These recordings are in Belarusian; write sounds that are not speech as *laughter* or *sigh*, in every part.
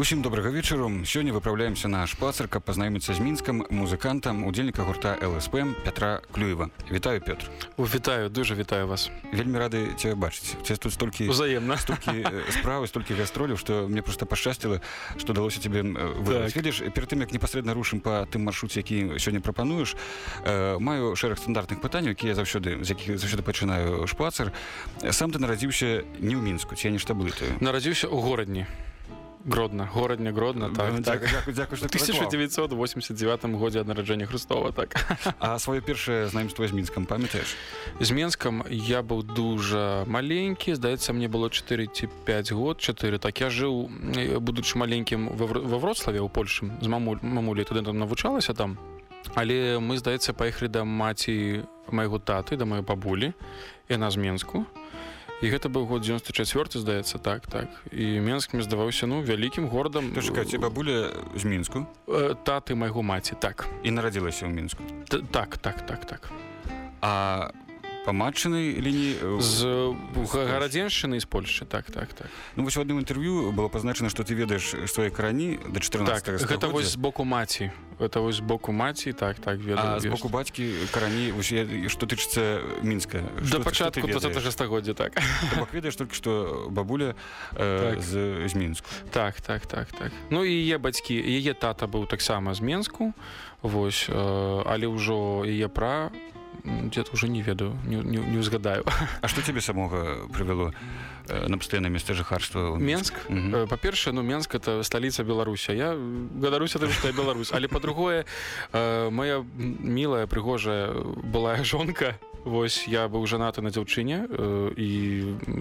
Усім добрага вечару. Сёння выпраўляемся на шпацар каб пазнаёміцца з мінскам музыкантам удзельніка гурта лсп пятра клюева. Вітаю петр вітаю дуже вітаю вас. Вельмі рады цябе бачыць. Ці тут столькі узаемна столькі справы столькі гастролю што мне просто пашчасціла што далося тебе так. ведзеш перад тым як непасрэдна рушым па тым маршруце які сёння прапануеш э, маю шэраг стандартных пытанняў якія заўсёды з якіх заўсёды пачынаю шпацар. Сам ты нарадзіўся не ў мінску ці я нешта блытаю нарадзіўся ў горадні Гродно, горадня Гродно, так. Ну, так. Дякую, дякую, в 1989 годзе нараджэння Христова, так. А сваё першае знаёмство з Мінскам памятаеш? З Мінскам я быў дужа маленькі, здаецца, мне было 4 ці 5 год, 4. Так я жыў, будучы маленькім ва Вроцлаве ў Польшым, з мамуль, мамулей туды там навучалася там. Але мы, здаецца, паехалі да маці майго таты, да маёй бабулі, яна з Менску і гэта быў год 94 здаецца так так. І менск мне здаваўся ну вялікім горадам чакаце бабуля з мінску э, таты майго маці так. І нарадзілася ў мінску Т так так так так. А па матчынай лініі з гарадзеншчыны з Польшчы так так так. Ну вось у адным інтэрв'ю было пазначана што ты ведаеш свае карані да 14 так, гэта вось з боку маці это вось з боку маці так так ведаю з боку бацькі карані што тычыцца мінска да пачатку стагоддзя так. Ведаеш толькі што бабуля э, так. з, з мінску так так так так. Ну і яе бацькі яе тата быў таксама з менску вось э, але ўжо яе пра где-то уже не ведаю не, не, не узгадаю А что тебе самога прывяло э, на пастаянное место жыхарства менск? Э, па-першае ну менск это сталіца беларуся я гадаруся тым что я Беларусь але по-другое э, моя милая прыгожая была жонка Вось я быў жанаты на дзяўчыне э, і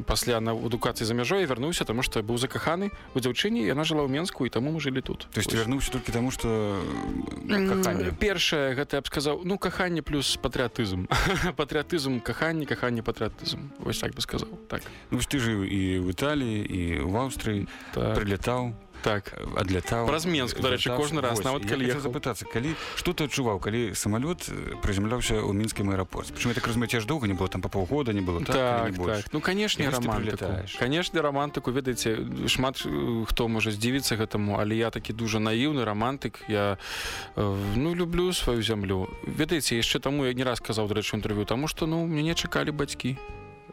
пасля на адукацыі за мяжой вярнуўся таму што быў закаханы у дзяўчыне яна жыла ў менску і таму мы жылі тут. То есть вярнуўся толькі таму што першае гэта я б сказаў ну каханне плюс патрыятызм. *laughs* Патрыятызм каханне каханне патрыятызм. Вось так бы сказаў так. Ну, ты жыў і в італіі і в аўстрыі так. прылетаў так. Адлетаў праз менск дарэчы кожны раз нават калі я запытацца калі што ты адчуваў калі самалёт прызямляўся ў мінскім аэрапорт чым так разумеце ж доўга не было там па паўгода не было так, так, так. ну канешне романтаеш канешне романтыку ведаеце шмат хто можа здзівіцца гэтаму але я такі дужа наіўны романтык я ну люблю сваю зямлю ведаеце яшчэ таму я не раз казаў дарэчы інтэрв'ю таму што ну мяне чакалі бацькі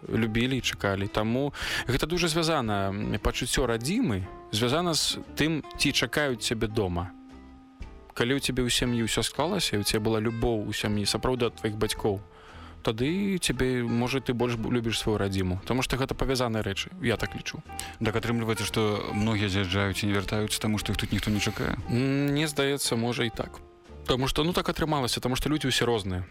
любілі і чакалі. Таму гэта дуже звязана пачуццё радзімы звязана з тым ці чакаюць цябе дома. Калі ў цябе ў сям'і ўсё склалася у цябе была любоў у сям'і сапраўды ад тваіх бацькоў тады цябе можа ты больш любіш сваю радзіму. Таму што гэта павязаныя рэчы я так лічу. Так атрымліваецца што многія з'язджаюць і не вяртаюцца таму што іх тут ніхто не чакае? Мне здаецца можа і так. Таму што ну так атрымалася таму што людзі ўсе розныя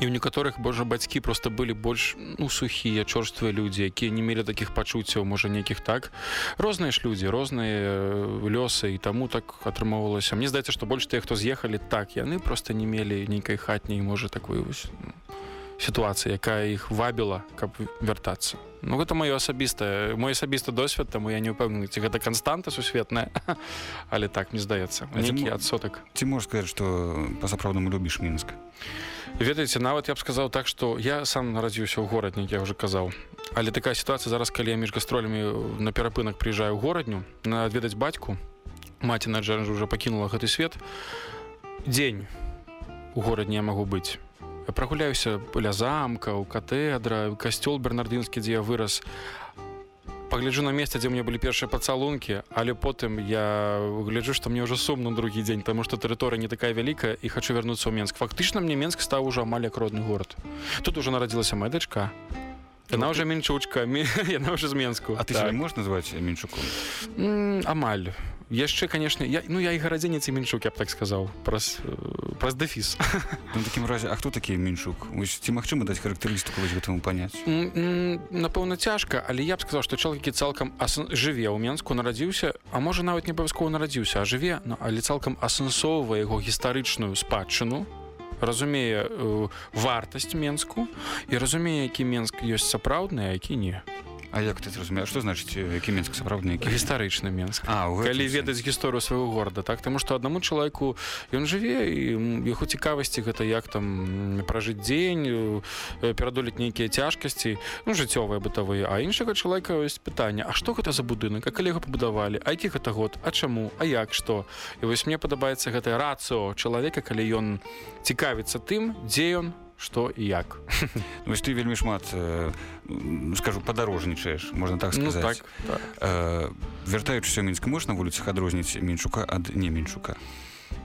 і ў некаторых божа бацькі просто былі больш ну сухія чорствыя людзі якія не мелі такіх пачуццяў можа нейкіх так. Розныя ж людзі розныя лёсы і таму так атрымоўвалася мне здаецца што больш тыя хто з'ехалі так яны просто не мелі нейкай хатняй можа такую вось сітуацыя якая іх вабіла каб вяртацца Ну гэта маё асабістае мой асабісты досвед таму я не ўпэўнены ці гэта канстанта сусветная *laughs* але так мне здаецца нейкі адсотак ці можа сказаць што па-сапраўднаму любіш мінска ведаеце нават я б сказаў так што я сам нарадзіўся ў гораднік я уже казаў. Але такая сітуацыя зараз калі я між гастролямі на перапынак прыязджаю ў горадню наведаць бацьку маці на джэнжу уже пакінула гэты свет. Дзень у горадні я магу быць. Прагуляюся ля замка у катэдра касцёл бернардынскі дзе я вырас пагляджу на месца дзе мне былі першыя пацалункі але потым я гляджу што мне ўжо сумна другі дзень таму што тэрыторыя не такая вялікая і хачу вярнуцца ў менск фактычна мне менск стаў ужо амаль як родны горад тут уже нарадзілася моя дачка яна ўжо менчучка яна *laughs* *laughs* ўжо з менску а ты так. можна назваць менчуком амаль яшчэ конечно я ну я і гарадзенец і менчук я б так сказаў праз праз дэфіс. Ну, такім разе А хто такі менчук ці магчыма даць характарыстыку вось гэтаму паняць? Напэўна цяжка але я б сказаў што чалавекі цалкам жыве ў менску нарадзіўся а можа нават не абавязкова нарадзіўся а жыве ну але цалкам асэнсоўвае яго гістарычную спадчыну разумее э, вартасць менску і разумее які менск ёсць сапраўдны які не А як ты зразумеў што значыць які менск сапраўдны які? Гістарычны менск А, калі ведаць гісторыю свайго горада так? Таму што аднаму чалавеку ён жыве і яго цікавасці гэта як там пражыць дзень перадолець нейкія цяжкасці ну жыццёвыя бытавыя. А іншага чалавека ёсць пытанне А што гэта за будынак а калі яго пабудавалі а які гэта год а чаму а як што? І вось мне падабаецца гэтае рацыо чалавека калі ён цікавіцца тым дзе ён што і як. *laughs* Ну, вось ты вельмі шмат э, скажу падарожнічаеш можна так ну сказаць. так, так. э, вяртаючыся мінск можна на вуліцах адрозніць мінчука ад не мінчука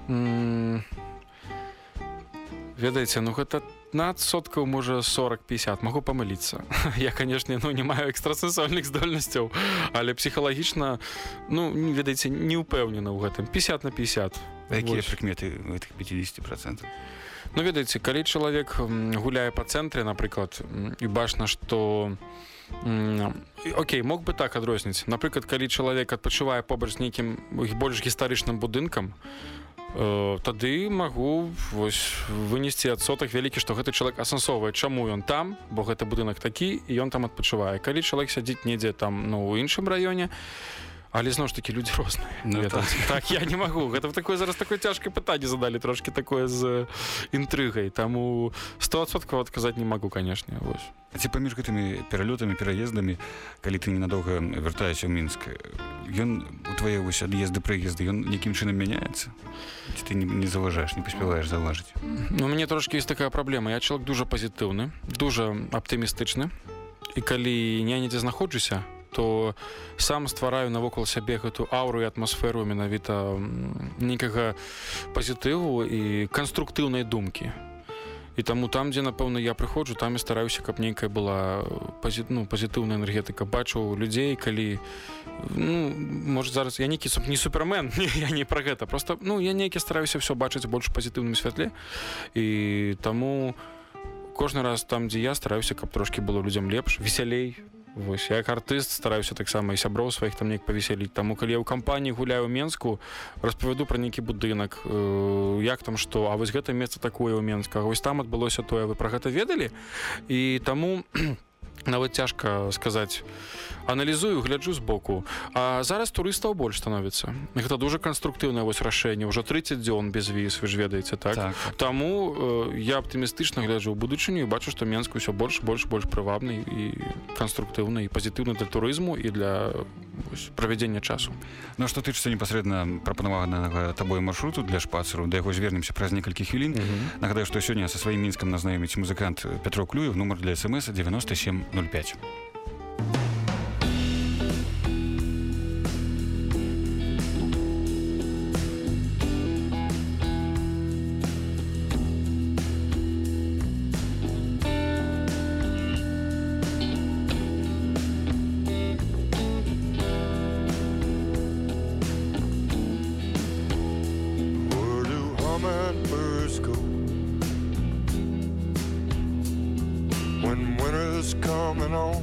М, ведаеце ну гэта соткаў можа 40-50 могу памыліцца. *laughs* Я канешне ну не маю экстрасэнсуальных здольнасцяў але псіхалагічна ну не ведаеце не ўпэўнена ў гэтым. 50 на 50 А якія прыкметы гэтых 50 процентов Ну ведаеце калі чалавек гуляе па цэнтры напрыклад і бачна што Окей мог бы так адрозніць напрыклад калі чалавек адпачывае побач з нейкім больш гістарычным будынкам э, тады магу вось вынесці адсотак вялікі што гэты чалавек асэнсоўвае чаму ён там бо гэта будынак такі і ён там адпачывае. Калі чалавек сядзіць недзе там ну у іншым раёне але зноў ж такі людзі розныя Ну, ведаеце. так я не магу гэта такое зараз такое цяжкае пытанне задалі трошки такое з інтрыгай таму 100соткаў адказаць не магу канешне вось ці паміж гэтымі пералётамі пераездамі калі ты ненадоўга вяртаешся ў мінск ён у твае вось ад'езды прыезды ён якім чынам мяняецца ці ты не, не заўважаеш не паспяваеш заўважыць Ну мне трошки есть такая праблема я чалавек дужа пазітыўны дужа аптымістычны і калі я недзе знаходжуся то сам ствараю навокал сябе гэту ауру і атмасферу менавіта нейкага пазітыву і канструктыўнай думкі. І таму там дзе напэўна я прыходжу там і стараюся каб нейкая была пазі... ну, пазітыўная энергетыка. Бачу людзей калі ну, может зараз я нейкі не супермен *laughs* я не пра гэта. Просто ну я нейкі стараюся все бачыць больш пазітыўным святле. І таму кожны раз там дзе я стараюся каб трошки было людзям лепш весялей Вось я як артыст стараюся таксама і сяброў сваіх там неяк павесяліць. Таму калі я ў кампаніі гуляю менску распавяду пра нейкі будынак. Э, як там што? А вось гэта месца такое ў менска вось там адбылося тое. Вы пра гэта ведалі? І таму нават цяжка сказаць. Аналізую гляджу збоку. А зараз турыстаў больш становіцца. Гэта дуже канструктыўнае вось рашэнне. Ўжо 30 дзён без віз вы ж ведаеце так? так? так таму э, я аптымістычна гляджу ў будучыню і бачу што менск усё больш больш больш прывабны і канструктыўны і пазітыўны для турызму і для правядзення часу. Ну што тычыцца непасрэдна прапанаванага табой маршруту для шпацару да яго звернемся праз некалькі хвілін. Нагадаю што сёння са сваім мінскам назнаёміць музыкант Петро клюев нумар для смс 97 05. hummingbirds go coming on?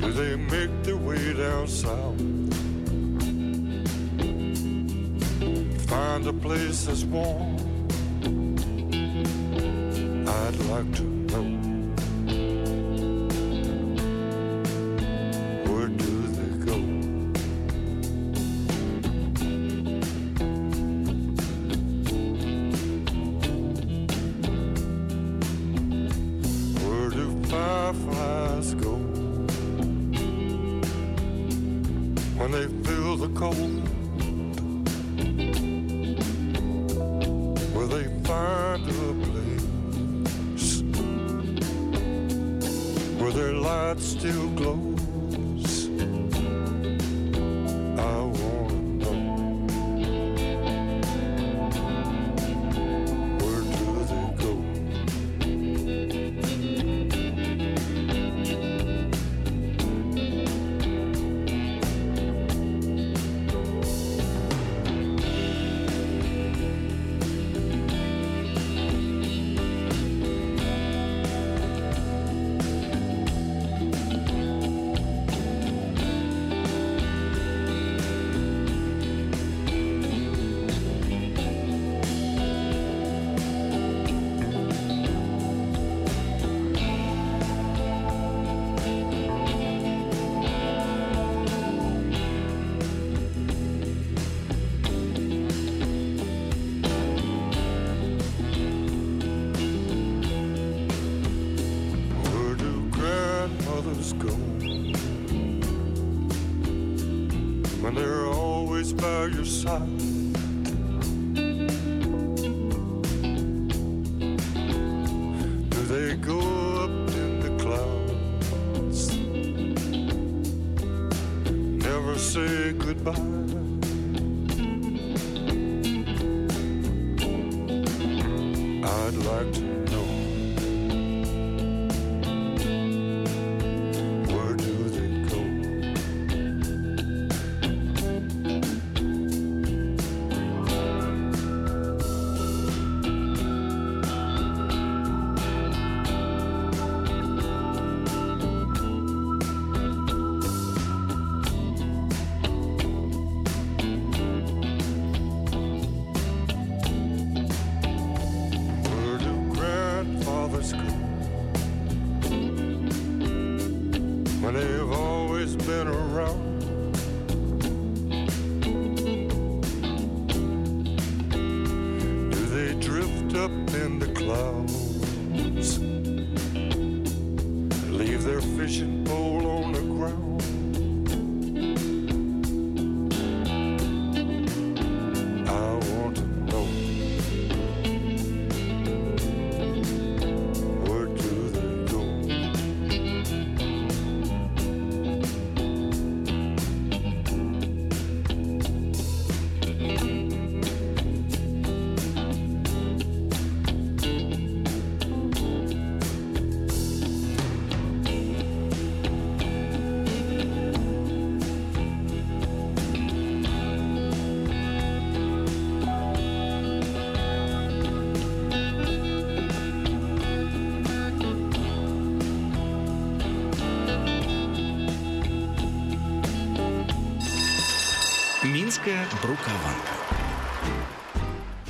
Do they make their way down south? Find a place that's warm. I'd like to side. Мінская брукаванка.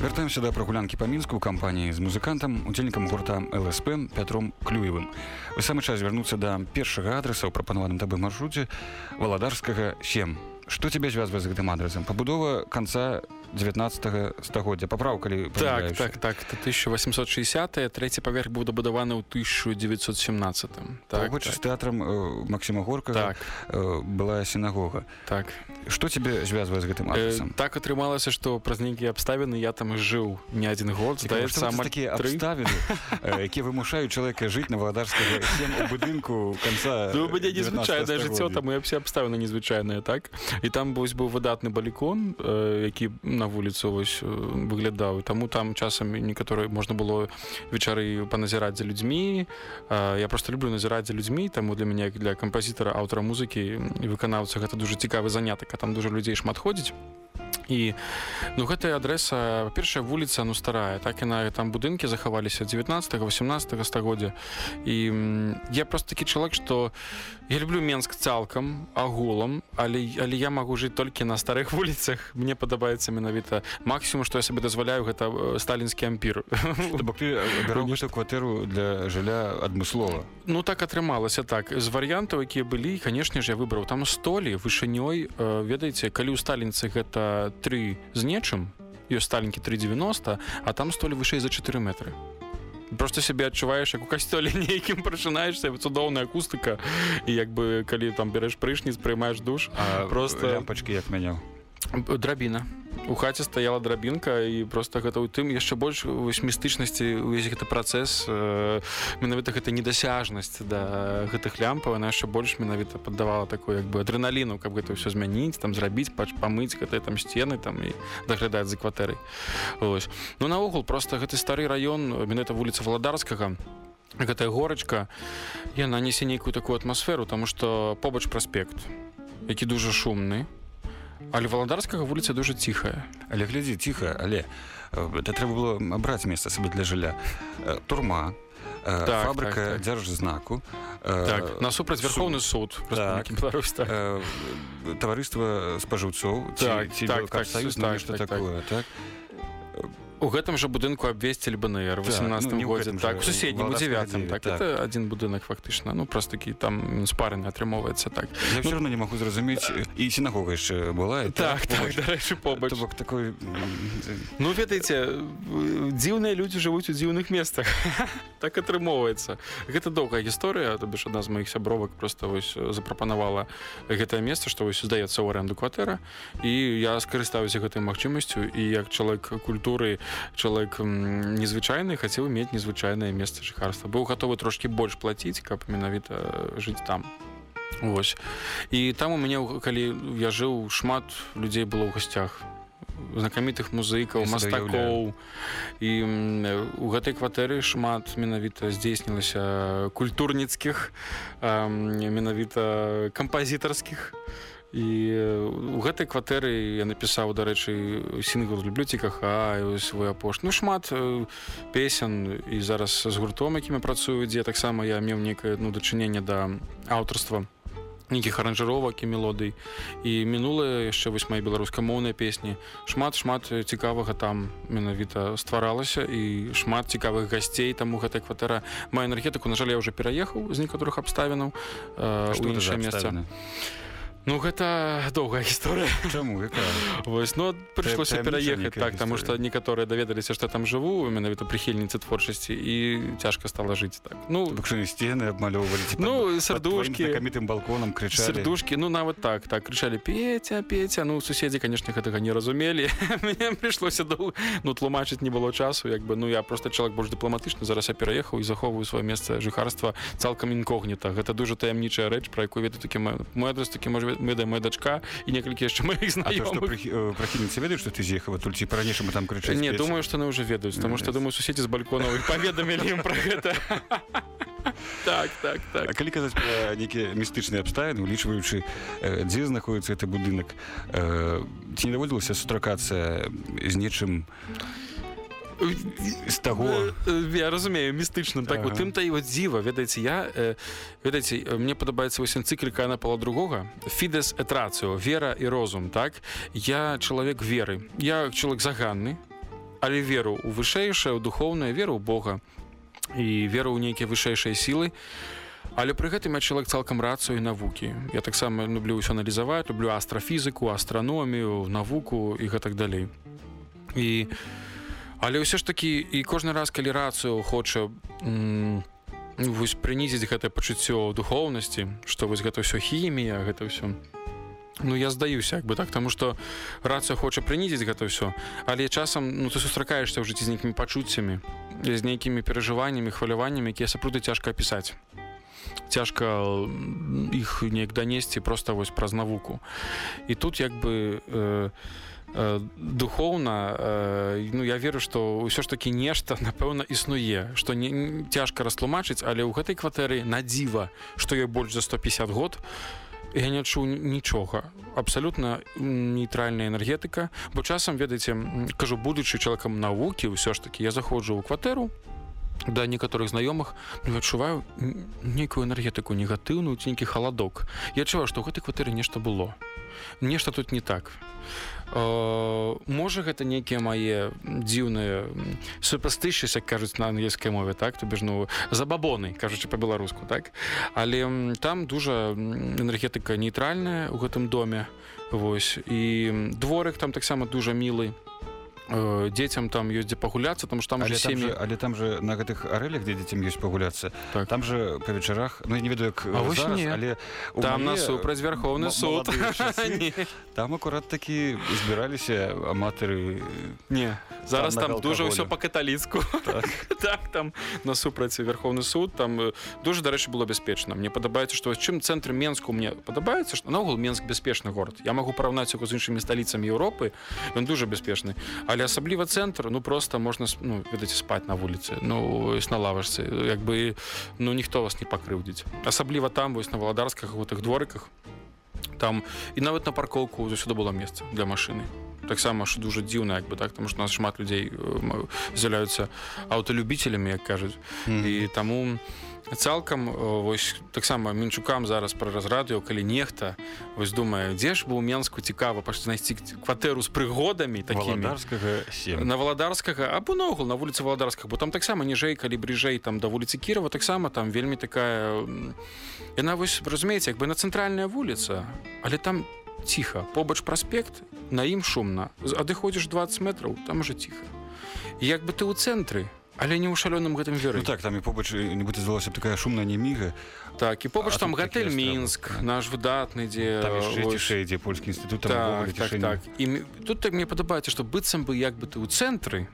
Вяртаемся да прагулянкі па мінску кампаніі з музыкантам удзельнікам гурта лсп пятром клюевым. Вы самы час звярнуцца да першага адрэса ў прапанаваным табе маршруце валадарскага 7 што цябе звязвае з гэтым адресам пабудова канца 19 стагоддзя. Паправ калі Так, так, так. Это 1860 третий поверх был добудованы ў 1917 так, побач з так, тэатрам э, Максіма горкага так, э, была сінагога так. што цябе звязвае з гэтым Э, адресам так атрымалася што праз нейкія абставіны я там жыў не адзін год здаецца такія абставіны э, якія вымушаюць чалавека жыць на валадарскага 7 у будынку канца Ну, у мяне 19 незвычайнае жыццё там і все абставіны незвычайныя так? І там вось быў выдатны балікон э, які на вуліцу вось выглядаў таму там часам некаторы можна было вечары паназіраць за людзьмі я просто люблю назіраць за людзьмі таму для мяне як для кампазітара аўтара музыкі і выканаўца гэта дуже цікавы занятак а там дуже людзей шмат ходзіць і ну гэтая адрэса першая вуліца ну старая так яна там будынкі захаваліся 19 18 стагоддзя. І я просто такі чалавек што я люблю менск цалкам агулам але але я магу жыць толькі на старых вуліцах. Мне падабаецца менавіта максімум што я сабе дазваляю гэта э, сталінскі ампір. Бок кватэру для жылля адмыслова. Ну так атрымалася так. З варыянтаў якія былі канешне ж я выбраў там столі вышынёй э, ведаеце калі ў сталінцы гэта тры з нечым ёсць сталінкі 390 а там столі вышэй за 4 метры просто сябе адчуваеш як у касцёле *laughs* нейкім прачынаешься цудоўная акустыка і як бы калі там бярэш прышніц прыймаеш душ а Просто- лямпачкі як мяняў драбіна у хаце стаяла драбінка і просто гэта ў тым яшчэ больш вось містычнасці увесь гэты працэс э, менавіта гэта недасяжнасць да гэтых лямпаў она яшчэ больш менавіта паддавала такой як бы адреналіну каб гэта ўсё змяніць там зрабіць пач памыць гэтыя там сцены там і даглядаць за кватэрай. Ось ну наогул просто гэты стары раён менавіта вуліца валадарскага гэтая горачка яна несе нейкую такую атмасферу таму што побач праспект які дужа шумны але валадарскага вуліца дужа ціхая але глядзі ціха але э, это трэба было абраць месца сабе для жылля Э, турма э, Так, фабрыка так, так. дзяржзнаку так насупраць вярхоўны суд Рэспублікі Беларусь так. таварыства спажыўцоў Так, так, так, саюз так, нешта так, так. такое так у гэтым жа будынку абвесцілі бнр 18 ну, не ў годзе так у суседнім у Валдавскага 9 девять, так, так. это один будынак фактычна. Ну просто такі там спараны атрымоўваецца так. Я все равно не могу зразумець і сінагога яшчэ была і так так побач. дарэчы побач. То бок такой Ну ведаеце дзіўныя людзі жывуць у дзіўных месцах. *laughs* Так атрымоўваецца. Гэта доўгая гісторыя то бишь адна з маіх сябровак просто вось запрапанавала гэтае месца што вось здаецца ў аренду кватэра і я скарыстаюся гэтай магчымасцю і як чалавек культуры чалавек незвычайны хацеў мець незвычайнае месца жыхарства быў гатовы трошкі больш плаціць каб менавіта жыць там. Вось і там у мяне калі я жыў шмат людзей было ў гасцях знакамітых музыкаў мастакоў і м, у гэтай кватэры шмат менавіта здзейснілася культурніцкіх менавіта кампазітарскіх і у гэтай кватэры я напісаў дарэчы сінгл люблю цікаха свой апош ну шмат песен і зараз з гуртом якімі працую дзе таксама я меў некае ну дачыненне да аўтарства нейкіх аранжыровак і мелодый. І мінулыя яшчэ вось мае беларускамоўныя песні. Шмат шмат цікавага там менавіта стваралася і шмат цікавых гасцей таму гэтай кватэра мае энергетыку на жаль я уже пераехаў з некаторых абставінаў э, у іншае месца. абставіны? Ну гэта доўгая гісторыя. Чаму? Вось ну прыйшлося пераехаць так таму што некаторыя даведаліся што там жыву менавіта прыхільніцы творчасці і цяжка стала жыць так. Ну не сцены абмалёўвалі Ну, сардушкі. знакамітым балконам крычалі. Сердушки ну нават так так крычалі петя петя ну суседзі конечно гэтага не разумелі. *laughs* Мне прыйшлося доў ну тлумачыць не было часу як бы ну я просто чалавек больш дыпламатычны зараз я пераехаў і захоўваю сваё месца жыхарства цалкам інкогніта. Гэта дуже таямнічая рэч пра якую веду такі мой мой адрес такі можа мэда моя дачка і некалькі яшчэ маіх А то, што знаёмых прыхі- э, ведаюць што ты з'ехала толькі па-ранейшаму там крычаць Не думаю што яны ўжо ведаюць таму што думаю суседзі з бальконаў іх паведамілі ім пра гэта так так А так калі казаць пра нейкія містычныя абставіны улічваючы э, дзе знаходіцца гэты будынак э, ці не даводзілася сустракацца з нечым з таго. Я разумею містычным так Ага. у тым та і вот дзіва ведаеце я ведаеце мне падабаецца вось энцыкліка на пала другога фідэс этрацыо вера і розум так? Я чалавек веры я чалавек заганны але веру у вышэйшае у духоўнае веру ў Бога. І веру ў нейкія вышэйшыя сілы але пры гэтым я чалавек цалкам рацыю і навукі. Я таксама люблю ўсё аналізаваць люблю астрафізіку астраномію навуку і гэтак далей. І але ўсё ж такі і кожны раз калі рацыю хоча м, вось прынізіць гэтае пачуццё духоўнасці што вось гэта ўсё хімія гэта ўсё Ну я здаюся як бы так таму што рацыя хоча прынізіць гэта ўсё але часам ну ты сустракаешься ў жыцці з нейкімі пачуццямі з нейкімі перажываннямі хваляваннямі якія сапраўды цяжка апісаць. Цяжка іх неяк данесці просто вось праз навуку. І тут як бы э, э, духоўна э, ну я веру што ўсё ж такі нешта *laughs* напэўна існуе што не цяжка растлумачыць але ў гэтай кватэры на дзіва што ёй больш за 150 год я не адчуў ні- нічога. Абсалютна нейтральная энергетыка. Бо часам ведаеце кажу будучы чалавекам навукі ўсё ж такі я заходжу ў кватэру да некаторых знаёмых ну, адчуваю нейкую энергетыку негатыўную ці нейкі халадок. Я адчуваю што ў гэтай кватэры нешта было. Нешта тут не так. Э, можа гэта нейкія мае дзіўныя супрастышчыся кажуць на ангельскай мове так? То бишь ну забабоны кажучы по-беларуску так? Але там дужа энергетыка нейтральная ў гэтым доме Вось і дворык там таксама дужа мілы Э, дзецям там ёсць дзе пагуляцца там там але же там, сем'і же, але там же на гэтых арэлях дзе дзецям ёсць пагуляцца Так. там же па вечарах ну не ведаю як А вось зараз, не. але там мае насупраць верховны суд часы *laughs* Не. там акурат такі збіраліся аматары Не, зараз Там *laughs* там, на дуже алкаголю. ўсё па-каталіцку. Так. так, там насупраць Верховны суд, там э, дуже, дарэчы, было бяспечна. Мне падабаецца, што чым цэнтр Менску мне падабаецца, што наогул Менск бяспечны горад. Я магу параўнаць яго з іншымі сталіцамі Еўропы, ён дуже бяспечны. Але асабліва цэнтр, ну проста можна, ну, ведаце, спаць на вуліцы, ну, вось на лавачцы. Як бы, ну, ніхто вас не пакрыўдзіць. Асабліва там, вось на валадарсках, у тых дворыках, там і нават на паркоўку заўсёды было месца для машыны таксама ж дуже дзіўна як бы так тому что у нас шмат людзей э, з'яўляюцца аўталюбіцелямі як кажуць і таму цалкам вось таксама мінчукам зараз пра разрадыо калі нехта вось думае дзе ж быў менску цікава паш знайсці кватэру з прыгодамі 7. на валадарскага або наогул на вуліцы валадарскага бо там таксама ніжэй калі бліжэй там да вуліцы кірова таксама там вельмі такая яна вось разумееце як бы на цэнтральная вуліца але там ціха. Побач праспект на ім шумна. Адыходзіш 20 метраў там уже ціха. Як бы ты ў цэнтры але не ў шалёным гэтым веры Ну так, там і побач, нібыта здалося б такая шумная неміга. так і побач А там гатэль мінск так. наш выдатны дзе Там яшчэ вось- цішэй, дзе польскі інстытут, так, так, так. І тут так мне падабаецца што быццам бы як бы ты ў цэнтры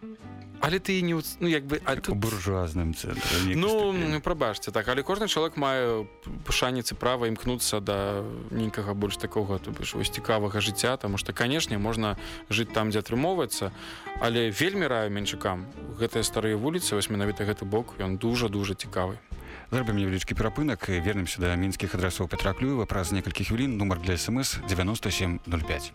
але ты і не ну як бы а тут буржуазным цэнтры. Ну, прабачце так але кожны чалавек мае пашаніцы права імкнуцца да нейкага больш такога то бишь вось цікавага жыцця таму што канешне можна жыць там дзе атрымоўваецца але вельмі раю менчукам гэтыя старыя вуліцы вось менавіта гэты бок ён дужа дужа цікавы Зробім невялічкі перапынак і вернемся да мінскіх адрасоў Петра Клюева праз некалькі хвілін нумар для смс 9705.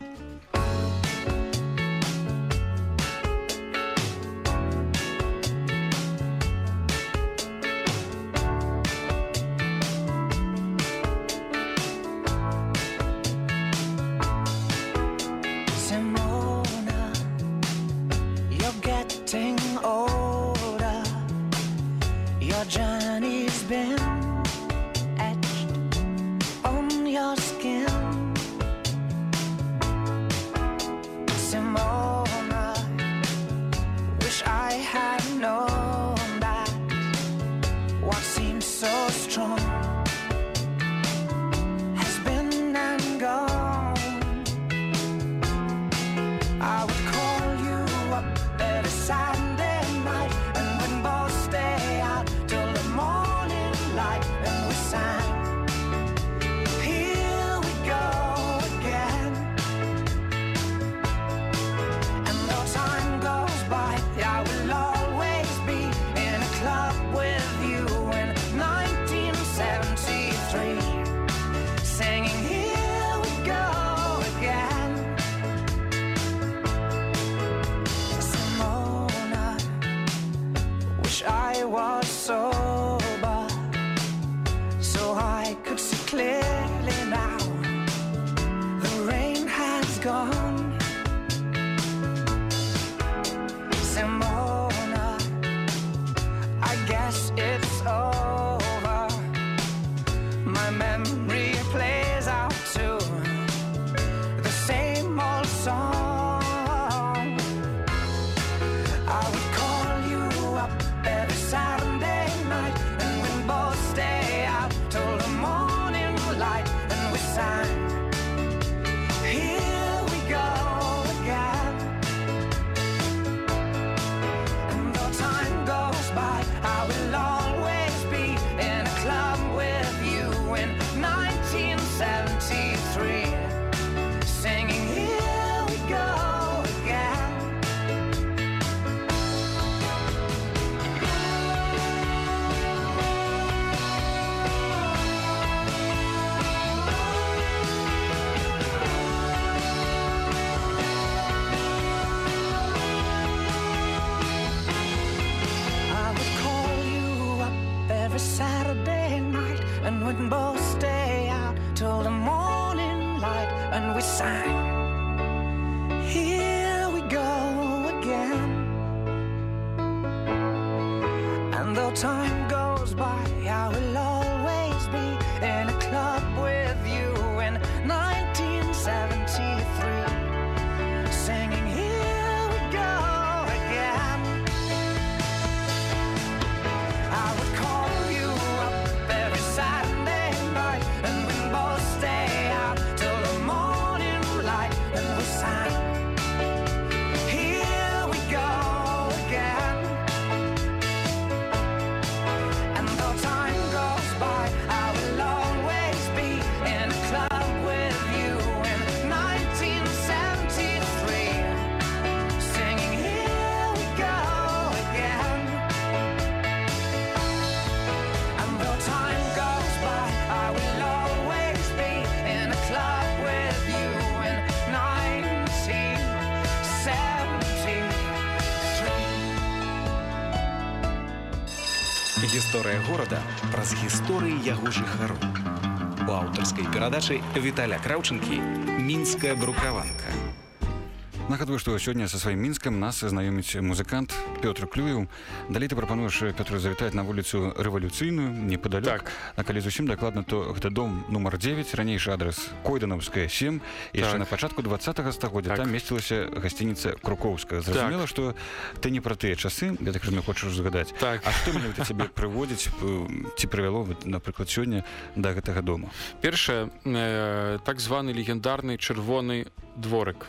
Горада праз гісторыі яго жыхароў. У аўтарскай перадачы Віталя Краўчынкі мінская брукаванка. Нагадваю, што сёння са сваім мінскам нас знаёміць музыкант Пётр Клюеў. Далей ты прапануеш Пётру завітаць на вуліцу рэвалюцыйную непадалёк. Так. А калі зусім дакладна, то гэта дом нумар 9, ранейшы адрас Койданаўская 7. І яшчэ Так. на пачатку 20 стагоддзя Так. там месцілася гасцініца Крукоўская. Зразумела, што ты не пра тыя часы, я так разумею, хочаш згадаць. Так. А што менавіта цябе *laughs* прыводзіць э, ці прывяло напрыклад сёння да гэтага дома? першае э, так званы легендарны чырвоны дворык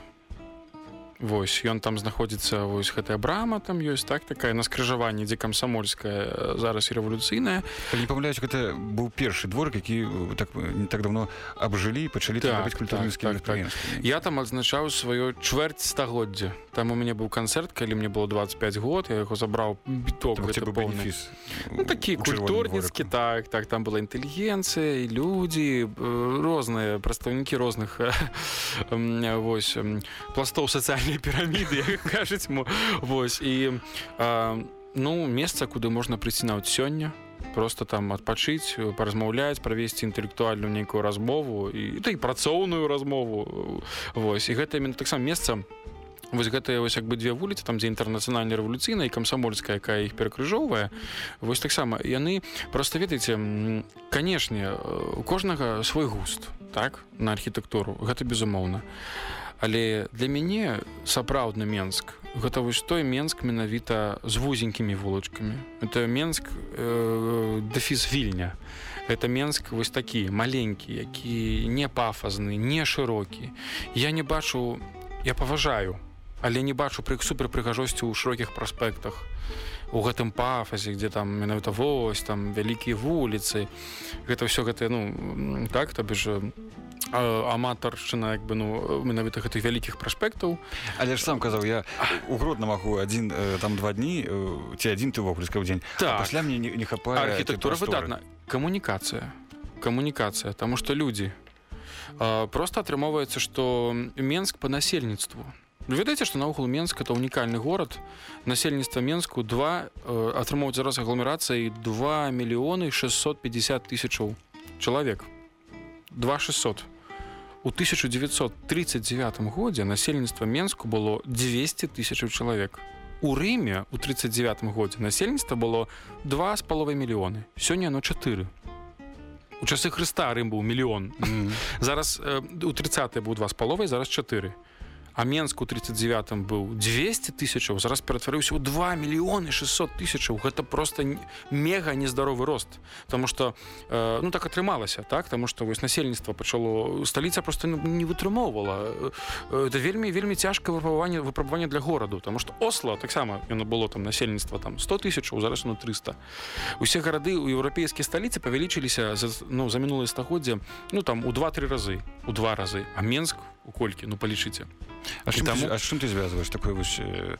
Вось ён там знаходзіцца вось гэтая брама там ёсць так такая на скрыжаванні дзе камсамольская э, зараз і рэвалюцыйная. Не памыляюсь, гэта быў першы дворык, які э, так э, не так давно абжылі пачалі Так, так, культурныя так, так, так. Я там адзначаў сваё чвэрць стагоддзя. Там у мяне быў канцэрт калі мне было 25 год я яго забраў біток Ну, такі культурніцкі так так там была інтэлігенцыя і людзі розныя прадстаўнікі розных *laughs* вось пластоў сацыяльнай піраміды як кажуць мо вось і а, ну месца куды можна прыйсці нават сёння просто там адпачыць паразмаўляць правесці інтэлектуальную нейкую размову і і працоўную размову вось і гэта именно таксама месца вось гэтыя вось як бы две вуліцы там дзе інтэрнацыянальная рэвалюцыйная і камсамольская якая іх перакрыжоўвае вось таксама яны просто ведаеце канешне у кожнага свой густ так на архітэктуру гэта безумоўна але для мяне сапраўдны менск. Гэта вось той менск менавіта з вузенькімі вулачкамі. Это менск э, дэфіс вільня. Это менск вось такі маленькі які не пафазны не шырокі. Я не бачу я паважаю але не бачу пры суперпрыгажосці ў шырокіх праспектах. У гэтым пафазе дзе там менавіта вось там вялікія вуліцы. Гэта ўсё гэта ну так табе ж аматаршчына як бы ну менавіта гэтых вялікіх праспектаў. Але ж сам казаў я у гродна магу адзін там два дні ці адзін ты вогуле сказаў дзень Так. пасля мне не, не хапае архітэктура выдатна. Камунікацыя. Камунікацыя. Тому что людзі а, просто атрымоўваецца что менск по насельніцтву Вы ведаеце што наогул менск это унікальны горад. Насельніцтва менску два э, атрымоўваць зараз агламерацыі 2 мільёны 650 тысячаў чалавек. 2600 у 1939 годзе насельніцтва менску было 200 тысячаў чалавек. У рыме у 39 годзе насельніцтва было два з паловай мільёны сёння оно 4 у часы Хрыста рым быў мільён. Мгм. зараз э, у 30 быў два з паловай зараз 4 а менск у 39 быў 200 тысячаў зараз ператварыўся ў 2 мільёны 600 тысячаў гэта просто мега нездаровы рост. Потому что э, ну так атрымалася так тому что вось насельніцтва пачало сталіца просто ну, не вытрымоўвала Э, это вельмі вельмі цяжкае выпрабаванне выпрабаванне для гораду тому что осла таксама яно было там насельніцтва там 100 тысячаў зараз на 300 усе гарады у еўрапейскія сталіцы павялічыліся за ну за мінулыя стагоддзя ну там у два-тры разы у два разы а менск у колькі ну палічыце А чым, таму- ты, а чым ты звязваеш такое вось э,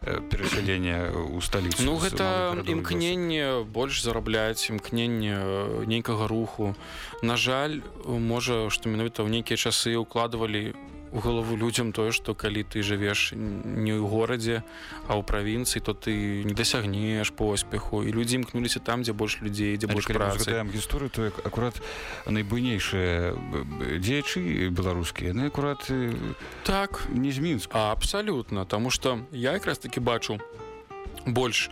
э, перасяленне ў сталіцу Ну гэта імкненне больш зарабляць імкненне э, нейкага руху. На жаль можа што менавіта ў нейкія часы укладвалі у галаву людзям тое што калі ты жывеш не ў горадзе а ў правінцыі то ты не дасягнеш поспеху. І людзі імкнуліся там дзе больш людзей дзе больш гісторыю то акурат найбуйнейшыя дзеячы беларускія яны акурат э, так. не з мінска. Абсалютна Таму што я якраз таки бачу больш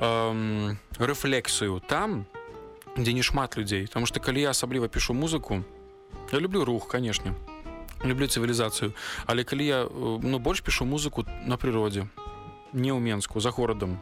эм, рэфлексію там дзе не шмат людзей. Таму што калі я асабліва пішу музыку я люблю рух канешне люблю цывілізацыю але калі я э, ну больш пішу музыку на прыродзе не ў менску за горадам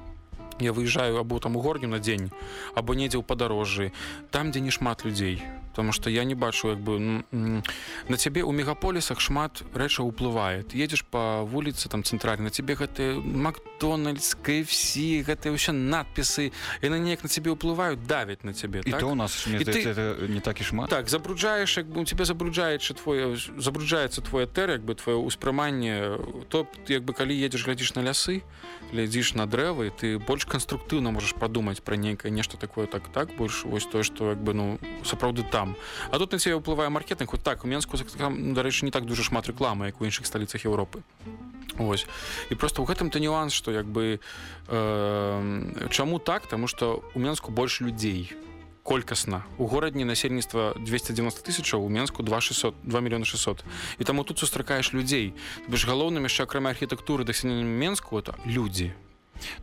я выязджаю або там у горню на дзень або недзе ў падарожжы там дзе не шмат людзей Таму што я не бачу як бы на цябе ў мегаполісах шмат рэчаў уплывае ты едзеш па вуліцы там цэнтральна на цябе гэты макдональдс KFC гэтыя ўсе надпісы яны неяк на цябе ўплываюць давяць на цябе так? то у нас мне І ты- здаецца это не так і шмат. Так забруджаеш як бы у тебе забруджаецца твое забруджаецца твой этэр як бы твоё ўспрыманне. То як бы калі едзеш глядзіш на лясы глядзіш на дрэвы ты больш канструктыўна можаш падумаць пра нейкае нешта такое так так больш вось тое што як бы ну сапраўды там а тут на цябе ўплывае маркетинг. Вот так. У менску там, дарэчы не так дужа шмат рэкламы як у іншых сталіцах Еўропы Ось. І просто ў гэтым то нюанс што як бы э, чаму так? Тому что у менску больш людзей колькасна у горадні насельніцтва 290 тысячаў у менску 2600 2 мільёны 600 і таму тут сустракаеш людзей ж галоўным яшчэ акрамя архітэктуры дасянення менску это людзі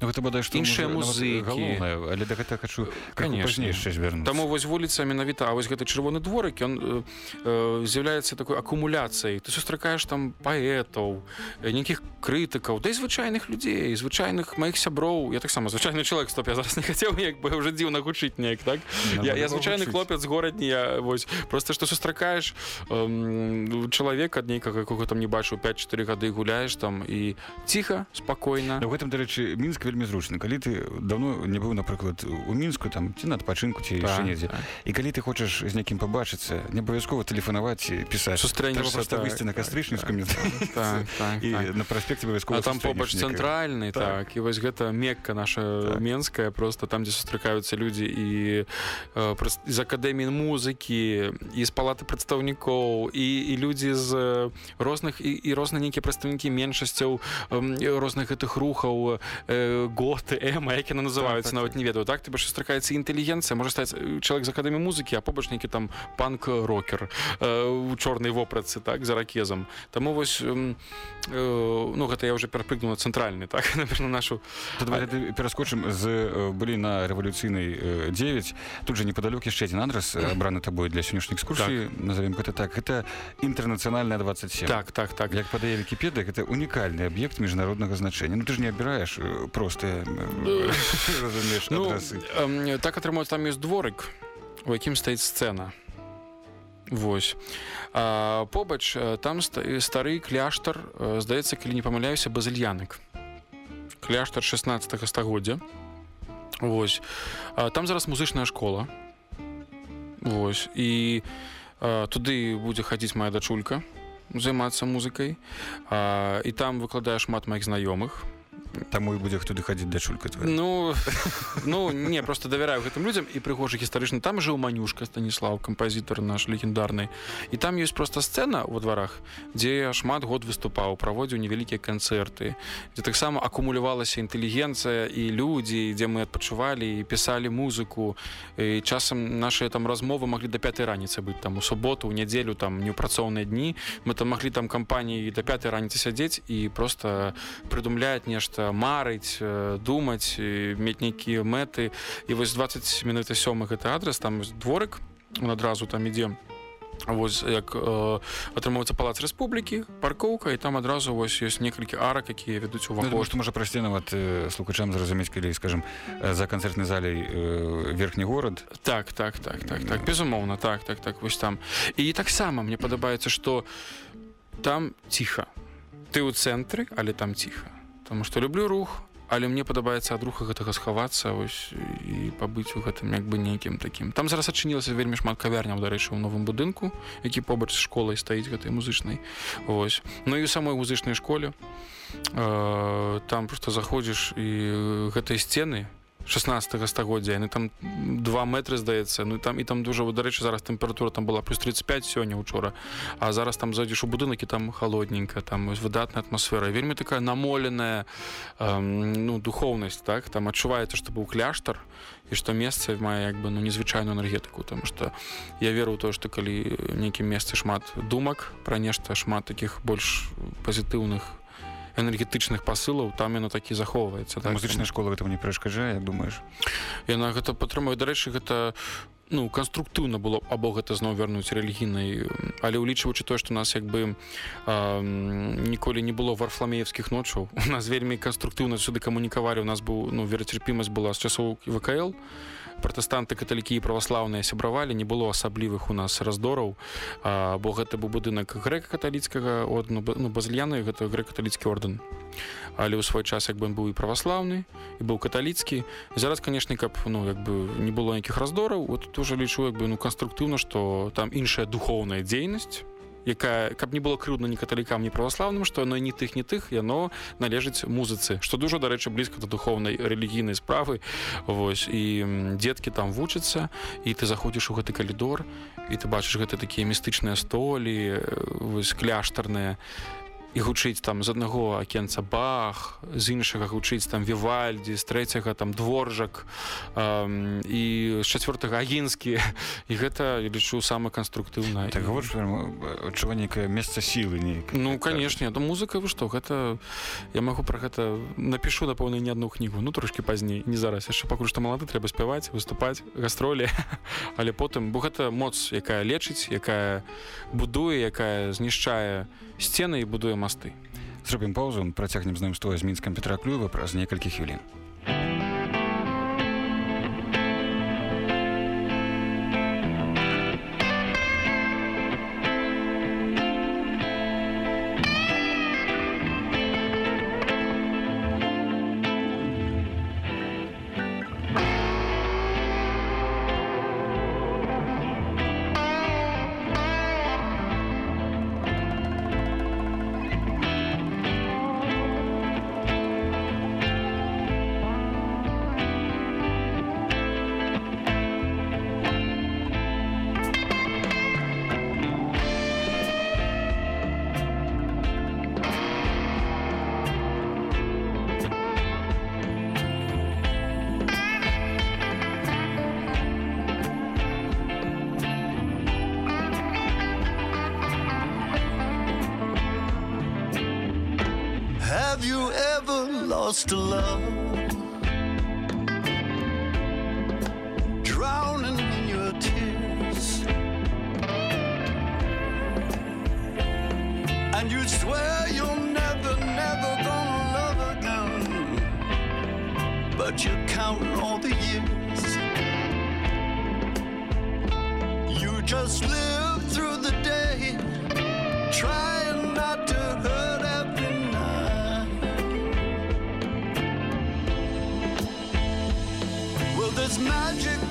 Ну, гэта бадай што Іншыя нават музыкі. але да гэта хачу яшчэ звярнуцца Таму вось вуліца менавіта а вось гэты чырвоны дворык ён э, э, з'яўляецца такой акумуляцыяй. Ты сустракаеш там паэтаў э, нейкіх крытыкаў да і звычайных людзей звычайных маіх сяброў. Я таксама звычайны чалавек стоп я зараз не хацеў як бы уже дзіўна гучыць неяк так? Я, я звычайны хлопец горадні вось просто што сустракаеш эм, чалавека ад нейкага якога там не бачыў 5-4 гады гуляеш там і ціха спакойна. У гэтым дарэчы мінск вельмі зручны. Калі ты давно не быў напрыклад у мінску там ці на адпачынку ці яшчэ Так, недзе так. і калі ты хочаш з некім пабачыцца не абавязкова тэлефанаваць пісаць. Сустрэнешся, выйсці на так, кастрычніцку *laughs* так, і на праспекце абавязкова А там побач цэнтральны так. І вось гэта мекка наша менская просто там дзе сустракаюцца людзі і э, з акадэміі музыкі і з палаты прадстаўнікоў і, і людзі з э, розных і, розныя нейкія прадстаўнікі меншасцяў розных гэтых рухаў э, готы эма які яны называюцца так, нават не ведаю. Так ты бо сустракаецца інтэлігенцыя можа стаць э, чалавек з акадэміі музыкі а побач нейкі там панк рокер э, у чорнай вопратцы так за ракезам. Таму вось э, ну гэта я уже перапрыгну на цэнтральны *laughs* так на нашу пераскочым з э, былі на рэвалюцыйнай э, 9 тут же непадалёк яшчэ адзін адрас э, абраны табой для сённяшняй экскурсіі. Назовем гэта так. Гэта інтэрнацыянальная 27 так так так. Як падае вікіпедыя гэта унікальны аб'ект міжнароднага значэння. Ну ты ж не абіраеш э, простыя э, *laughs* разумееш ну эм, так атрымаць там ёсць дворык у якім стаіць сцэна Вось. А, побач э, там ста- стары кляштар э, здаецца калі не памыляюся базыльянак. Кляштар 16 стагоддзя. Вось. А, там зараз музычная школа. Вось. І а, туды будзе хадзіць моя дачулька займацца музыкай. А, і там выкладае шмат маіх знаёмых таму і будзе туды хадзіць дачулька твоя Ну *laughs* ну не просто давяраю гэтым людзям і прыгожы гістарычна там жыў манюшка станіслав кампазітар наш легендарны і там ёсць просто сцэна во дварах дзе я шмат год выступаў праводзіў невялікія канцэрты дзе таксама акумулявалася інтэлігенцыя і людзі дзе мы адпачувалі і пісалі музыку. І часам наши там размовы маглі да пятай раніцы быць там у суботу у нядзелю там неўпрацоўныя дні мы там маглі там кампаніі да пятай раніцы сядзець і просто прыдумляць нешта марыць э, думаць мець нейкія мэты. І вось 20 минут сёмы гэты адрес там дворык он адразу там ідзе. Вось як э, атрымоўваецца палац рэспублікі паркоўка і там адразу вось ёсць некалькі арак якія вядуць Ну, думаю, уваход што можа прасцей нават э, слухачам зразумець калі скажем э, за канцэртнай залей э, верхні горад. Так так так так так безумоўна так так так вось там. І таксама мне падабаецца што там ціха. Ты ў цэнтры але там ціха Таму што люблю рух але мне падабаецца ад руха гэтага схавацца ось і пабыць у гэтым як бы нейкім такім. Там зараз адчынілася вельмі шмат кавярняў дарэчы ў новым будынку які побач з школай стаіць гэтай музычнай ось ну і ў самой музычнай школе э, там просто заходзіш і гэтай сцены 16 стагоддзя яны там 2 метры здаецца. Ну там і там дуже дарэчы зараз тэмпература там была плюс 35 сёння учора а зараз там зайдзеш у будынак і там холодненько там ось выдатная атмасфера. Вельмі такая намоленая эм, ну духоўнасць так? Там адчуваецца што быў кляштар і што месца мае як бы ну незвычайную энергетыку. Там што я веру ў тое што калі нейкім месцы шмат думак пра нешта шмат таких больш пазітыўных энергетычных пасылаў там яно такі захоўваецца. Так, музычная школа гэтаму не перашкаджае як думаеш? Яна гэта падтрымае дарэчы гэта ну канструктыўна было або гэта зноў вярнуць рэлігійнай але ўлічваючы тое што у нас як бы а, ніколі не было варфламеевскіх ночаў у нас вельмі канструктыўна сюды камунікавалі. У нас быў ну верацярпімасць была з часоў вКл пратэстанты каталікі і праваслаўныя сябравалі не было асаблівых у нас раздораў а, бо гэта быў будынак грэка-каталіцкага ордэну ба- ну базільяны гэта грэка-каталіцкі ордэн. Але ў свой час як бы быў і праваслаўны і быў каталіцкі. Зараз канешне каб ну як бы не было нейкіх раздораў вот тут уже лічу як бы ну канструктыўна што там іншая духоўная дзейнасць якая каб не было крыўдна ні каталікам ні праваслаўным што яно не тых не тых яно належыць музыцы што дужа дарэчы блізка да духоўнай рэлігійнай справы. Вось і дзеткі там вучацца і ты заходзіш у гэты калідор і ты бачыш гэта такія містычныя столі вось кляштарныя. і гучыць там з аднаго акенца бах з іншага гучыць там вівальдзі з трэцяга там дворжак эм, і з чацвёртага агінскі. І гэта я лічу самы канструктыўна так гаворыш адчува нейкае месца сілы нейк Ну канешне то музыка вы што гэта я магу пра гэта напишу напэўна не одну кнігу ну трошки пазней не зараз. Яшчэ пакуль што малады трэба спяваць выступаць гастролі *laughs* але потым бо гэта моц якая лечыць якая будуе якая знішчае сцены і будуе масты зробім паузу працягнем знаёмство з мінскам Петра клюва праз некалькі хвілін magic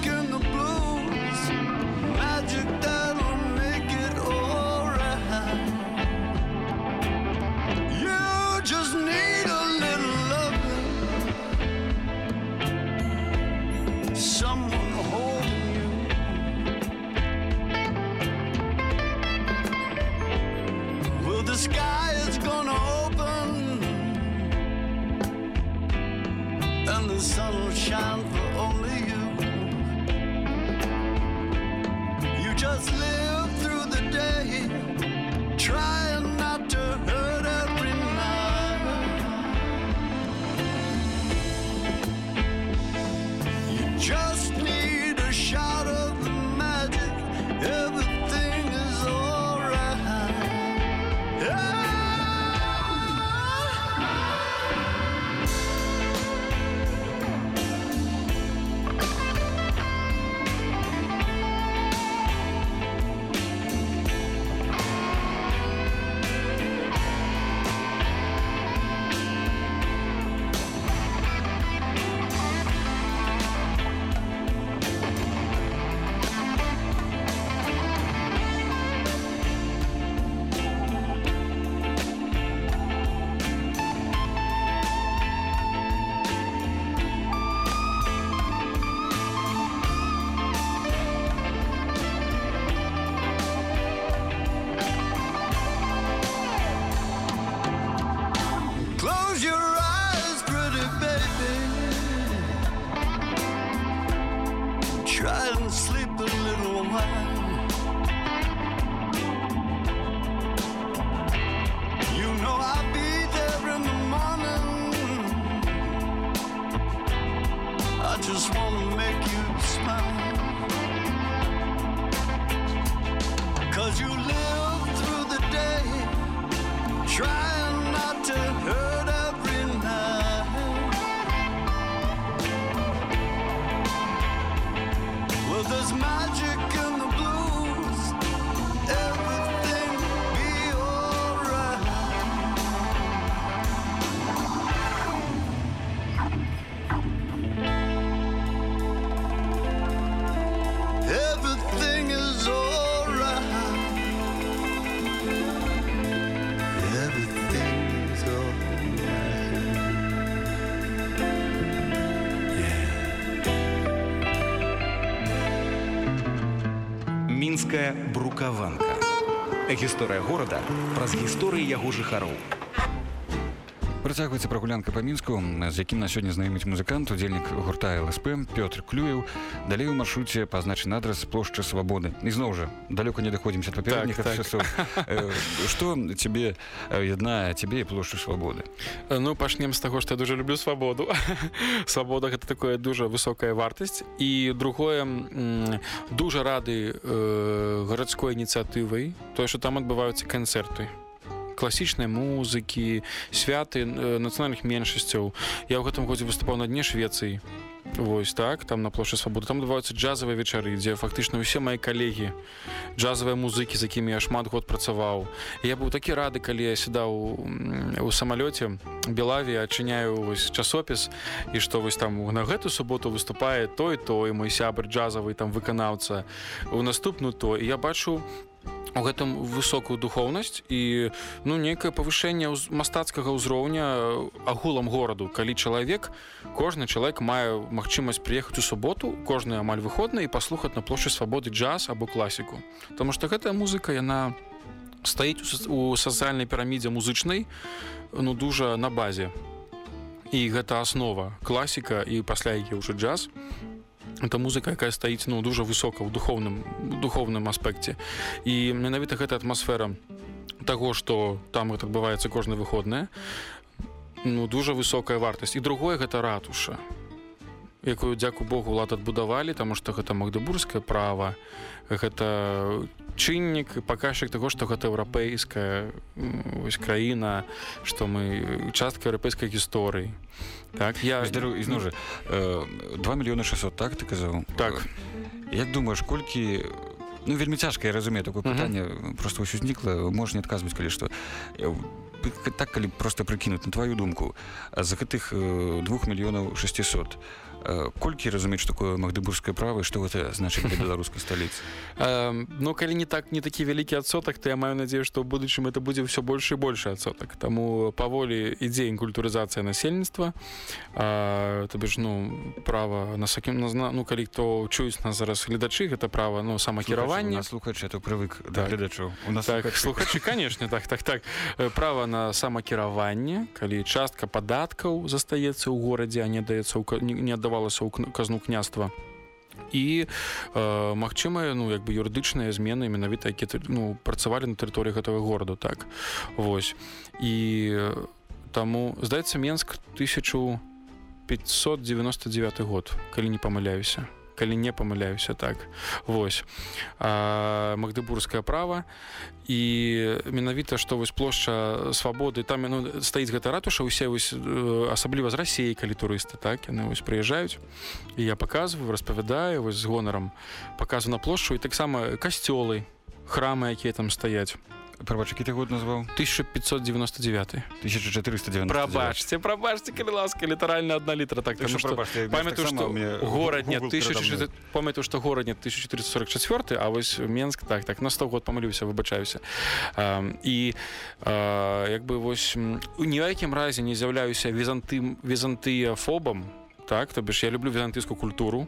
мінская брукаванка гісторыя горада праз гісторыі яго жыхароў Працягваецца прагулянка па мінску, з якім на сёння знаёміць музыкант, удзельнік гурта ЛСП Пётр Клюеў. Далей у маршруце пазначаны адрас плошча свабоды. І зноў жа далёка не даходзімся ад папярэдніх Так, так. часоў. Што цябе э, яднае цябе і плошчу свабоды? Э, Ну пачнем з таго, што я дуже люблю свабоду. *laughs* Свабода гэта такое дуже высокая вартасць і другое м, дуже рады э, гарадской ініцыятывай тое, што там адбываюцца канцэрты класічнай музыкі святы э, нацыянальных меншасцяў. Я ў гэтым годзе выступаў на дне Швецыі. Вось так там на плошчы свабоды. Там адбываюцца джазавыя вечары дзе фактычна ўсе мае калегі джазавыя музыкі з якімі я шмат год працаваў. Я быў такі рады калі я сядаў м, у самалёце белаві адчыняю вось часопіс і што вось там на гэту суботу выступае той той мой сябр джазавы там выканаўца у наступную то. І я бачу у гэтым высокую духоўнасць і ну нейкае павышэнне мастацкага ўзроўня агулам гораду. Калі чалавек кожны чалавек мае магчымасць прыехаць у суботу кожны амаль выходны і паслухаць на плошчы свабоды джаз або класіку. Таму што гэтая музыка яна стаіць у сац- у сацыяльнай пірамідзе музычнай ну дужа на базе. І гэта аснова. Класіка і пасля яе ўжо джаз это музыка якая стаіць ну дужа высока ў духовным духовным аспекце і менавіта гэта атмасфера таго што там гэта адбываецца кожны выходнае ну дужа высокая вартасць і другое гэта ратуша якую дзяку Богу лад адбудавалі таму што гэта магдыбургскае права гэта чыннік і паказчык таго што гэта еўрапейская вось краіна што мы частка еўрапейскай гісторыі так я Здару і зноў жа 2 мільёны 600 так ты казаў Так. Э, як думаеш колькі ну вельмі цяжка я разумею такое пытанне просто ўсё знікла можна не адказваць калі што. Э, так калі просто прыкінуць на твою думку з гэтых 2 мільёнаў 600 э, колькі разумець такое магдыбургскае права што гэта значыць для *laughs* беларускай сталіцы Эм, ну калі не так не такі вялікі адсотак то я маю надзею што ў будучым это будзе ўсё больш і больш адсотак таму паволі ідзе інкультурызацыя насельніцтва то бишь ну права на сакім ну калі хто чуюць нас зараз гледачы гэта права ну самакіравання слухач то прывык да Так. гледачоў у нас так слухачы. слухачы канешне так так так. Э, права на самакіраванне калі частка падаткаў застаецца ў горадзе а не даецца не не аддавалася ў казну княства. І э, магчымыя ну як бы юрыдычныя змены менавіта які ну працавалі на тэрыторыі гэтага гораду так. Вось. І таму здаецца менск 1599 год калі не памыляюся калі не памыляюся так. Вось а, магдыбургскае права і менавіта што вось плошча свабоды там ну, стаіць гэта ратуша усе вось асабліва з рассіі калі турысты так яны вось прыязджаюць і я паказваю распавядаю вось з гонарам паказу на плошчу і таксама касцёлы храмы якія там стаяць прабач які ты год назваў 1599 1490 прабачце прабачце калі ласка літаральна одна літра так таму што, што прабач, я памятаю так што мне горадня Google перадо мной. 1400 памятаю што горадня 1444 а вось менск так так на 100 год памылюся выбачаюся а, і а, як бы вось у ніякім разе не з'яўляюся візантым візантыяфобам так то бишь я люблю візантыйскую культуру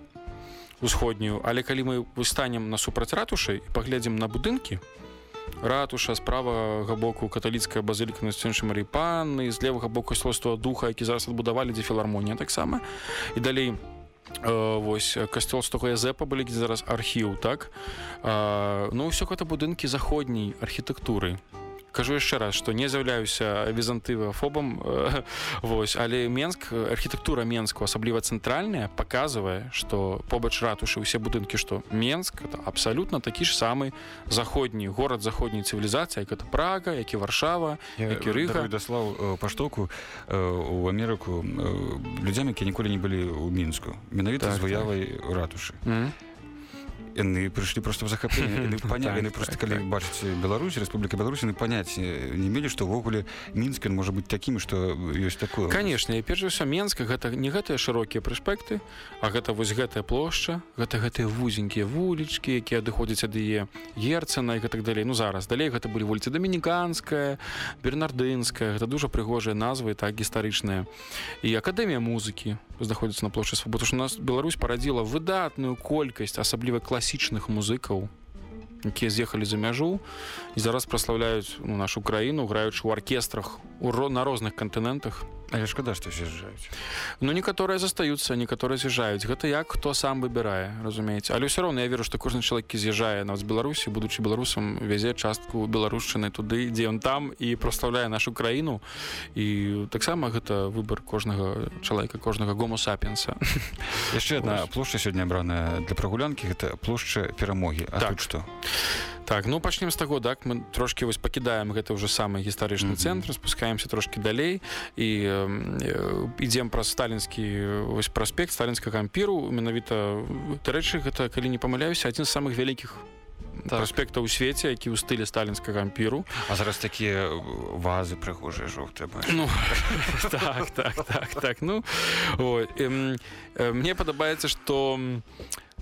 усходнюю але калі мы станем насупраць ратушай і паглядзім на будынкі ратуша з правага боку каталіцкая базыліка на сценшы Марі панны з левага боку слоства духа які зараз адбудавалі дзе філармонія таксама. І далей э, вось касцёл стога язэпа былі дзе зараз архіў так? А, ну ўсё гэта будынкі заходняй архітэктуры кажу яшчэ раз што не з'яўляюся візантывафобам *laughs* э, вось. Але менск архітэктура менску асабліва цэнтральная паказвае што побач ратушы ўсе будынкі што менск это абсалютна такі ж самы заходні горад заходняй цывілізацыі як это прага які варшава які рыга даслаў паштоўку э, у Амерыку э, людзям які ніколі не былі ў мінску. Менавіта Так, з выявай ратушы. Мгм. Яны прыйшлі просто в захапленне *laughs* панялі Так, просто так, калі так. бачыць Беларусь Рэспубліка Беларусь яны паняць не мелі што ўвогуле мінск ён можа быць такім што ёсць такое. Конечно і перш за ўсё менска гэта не гэтыя шырокія праспекты а гэта вось гэтая плошча гэта гэтыя вузенькія вулічкі якія адыходзяць ад яе герцена і так далей ну зараз далей гэта былі вуліцы дамініканская бернардынская. Гэта дужа прыгожыя назвы так гістарычныя і акадэмія музыкі знаходзіцца на плошчы свабоды у нас Беларусь парадзіла выдатную колькасць асабліва класічных музыкаў якія з'ехалі за мяжу і зараз праслаўляюць ну, нашу краіну граючы ў аркестрах у ро- на розных кантынентах. Але шкада, што з'язджаюць. Ну некаторыя застаюцца некаторыя з'язджаюць. Гэта як хто сам выбірае разумееце. Але ўсё роўна я веру што кожны чалавек з'язджае нават з беларусі будучы беларусам вязе частку беларушчыны туды дзе ён там і праслаўляе нашу краіну. І таксама гэта выбор кожнага чалавека кожнага гому сапенса Яшчэ одна Вось. плошча сёння абраная для прагулянкі гэта плошча перамогі. А Так. тут што Так, ну пачнем з таго так мы трошки вось пакідаем гэта ўжо самы гістарычны Мгм. цэнтр спускаемся трошки далей і э, ідзем праз сталінскі вось праспект сталінскага ампіру менавіта дарэчы гэта калі не памыляюся адзін з самых вялікіх Так. праспектаў у свеце які ў стылі сталінскага ампіру А зараз такія э, вазы прыгожыя жоўтыя ну *laughs* так так так так ну ой, эм, э, мне падабаецца што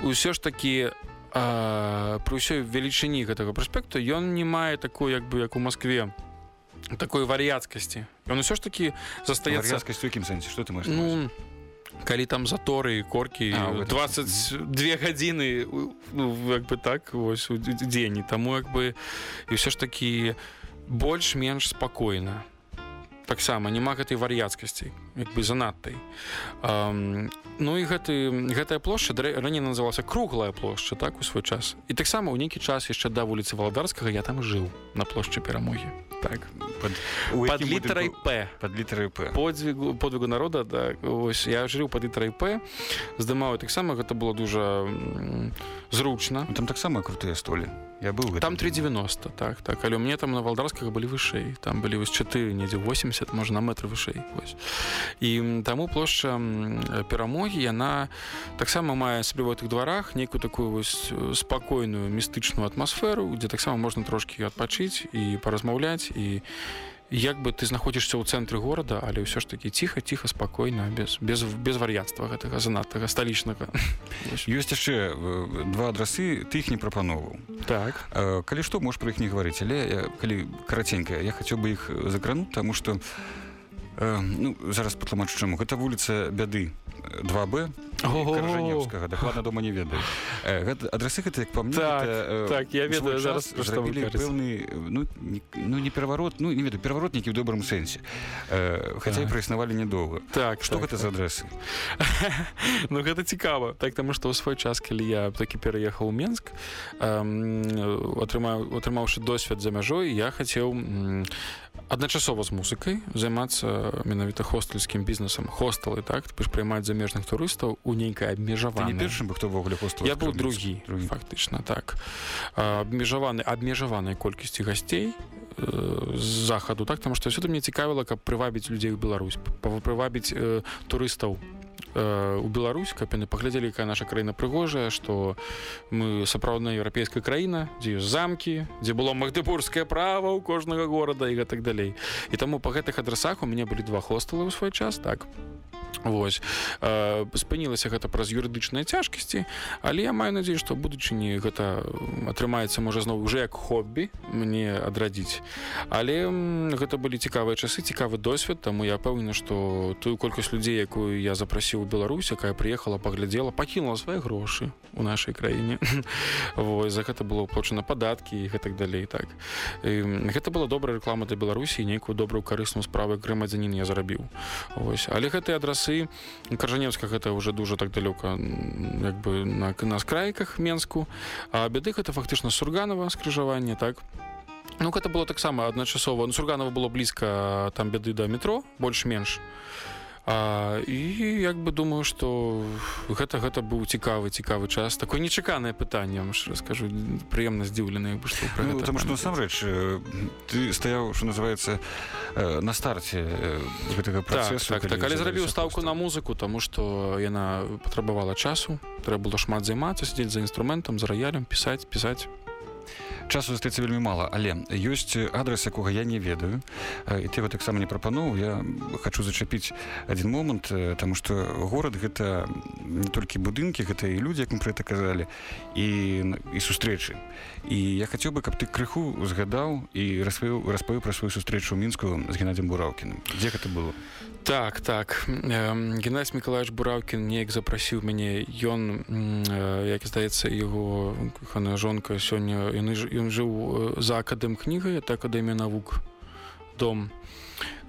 ўсё ж такі а, пры ўсёй велічыні гэтага праспекту ён не мае такой як бы як у Маскве такой вар'яцкасці ён усё ж такі застаецца якім сэнсе што ты можаш ну калі там заторы коркі А, ў гэтым 22 гадзіны у- ну як бы так вось у д- дзень і таму як бы і ўсё ж такі больш-менш спакойна таксама няма гэтай вар'яцкасці як бы занадтай. Ам, ну і гэты гэтая плошча раней называлася круглая плошча так у свой час. І таксама ў нейкі час яшчэ да вуліцы валадарскага я там жыў на плошчы перамогі. Так. Под якім літарай п. Пад літарай П. подзвігу подвигу народа да ось я жыў пад літарай п. Здымаў таксама гэта было дужа зручна Ну, Там таксама крутыя столі. Я быў там 390 так так. Але мне там на валдарскага былі вышэй там былі вось 4 недзе 80 можна на метр вышэй вось. І таму плошча м, перамогі яна таксама мае сабе ў тых дварах нейкую такую вось э, спакойную містычную атмасферу дзе таксама можна трошки адпачыць і паразмаўляць і як бы ты знаходзішся ў цэнтры горада але ўсё ж такі ціха ціха спакойна без без без вар'яцтва гэтага занадтага сталічнага. *laughs* Ёсць яшчэ э, два адрасы, ты іх не прапановаў. так Э, Калі што можаш пра іх не гаварыць, але я, калі караценька, я хацеў бы іх закрануць, таму што э, ну, зараз патлумачу чаму. Гэта вуліца бяды 2Б Каржанеўскага, дакладна дома не ведаю. Э, Гэта адрасы гэта як па мне Так, гэта, э, так, я ведаю зараз, зрабілі пэўны э, ну, не, ну не пераварот, ну не ведаю пераварот нейкі ў добрым сэнсе. Э, Хаця і Так. праіснавалі нядоўга. так Што так, гэта за адрэсы? *laughs* Ну гэта цікава так таму што ў свой час калі я такі пераехаў у Менск атрымаў атрымаўшы досвед за мяжой я хацеў м, адначасова з музыкай займацца менавіта хостельскім бізнесам хосталы так ты ж прыймаць замежных турыстаў у нейкай Ты не абмежаванай першым бы хто ўвогуле хостел я быў другі, другі. фактычна так. Абмежаваны абмежаванай колькасці гасцей э, з захаду так таму што сюды мне цікавіла каб прывабіць людзей у Беларусь прывабіць э, турыстаў э, у Беларусь каб яны паглядзелі якая наша краіна прыгожая што мы сапраўдная еўрапейская краіна дзе ёсць замкі дзе было магдыбургскае права ў кожнага горада і гэтак далей і таму па гэтых адрасах у мяне былі два хосталы ў свой час так Вось. Э, спынілася гэта праз юрыдычныя цяжкасці але я маю надзею што будучыні гэта атрымаецца можа зноў уже як хоббі мне адрадзіць. Але гэта былі цікавыя часы цікавы досвед таму я пэўны што тую колькасць людзей якую я запрасіў у Беларусь якая прыехала паглядзела пакінула свае грошы у нашай краіне. *laughs* Вось за гэта было уплочана падаткі і гэтак далей так. І, гэта была добрая рэклама для Беларусі нейкую добрую карысную справу грамадзянін я зарабіў Вось. Але гэтыя адрасы кажанеўска гэта уже дужа так далёка як бы на, на скрайках менску. А бяды гэта фактычна сурганова скрыжаванне так? Ну гэта было таксама адначасова ну, сурганова было блізка там бяды да метро больш-менш А, і як бы думаю што гэта гэта быў цікавы цікавы час. Такое нечаканае пытанне вам скажу. Прыемна здзіўлены бы што Ну, потому что насамрэч ты стаяў что называется на старце гэтага так, працэсу так, так, але зрабіў стаўку на музыку таму што яна патрабавала часу трэба было шмат займацца сядзець за інструментам за раялем пісаць пісаць часу застаецца вельмі мала але ёсць адрес якога я не ведаю. Э, і ты его таксама не прапаноў я хочу зачапіць один момант э, тому что горад гэта не толькі будынкі гэта і людзі як мы пра это казалі і і сустрэчы. І я хацеў бы каб ты крыху узгадаў і распавіў распавіў пра сваю сустрэчу ў мінску з геннадзем бураўкіным. Дзе гэта было Так, так. Геннадзь Миколаевич Бураўкін неяк запрасіў мяне. Ён, як здаецца, яго каханая жонка сёння ён, ж- ён жыў э, за акадэм кнігай, это акадэмія навук дом.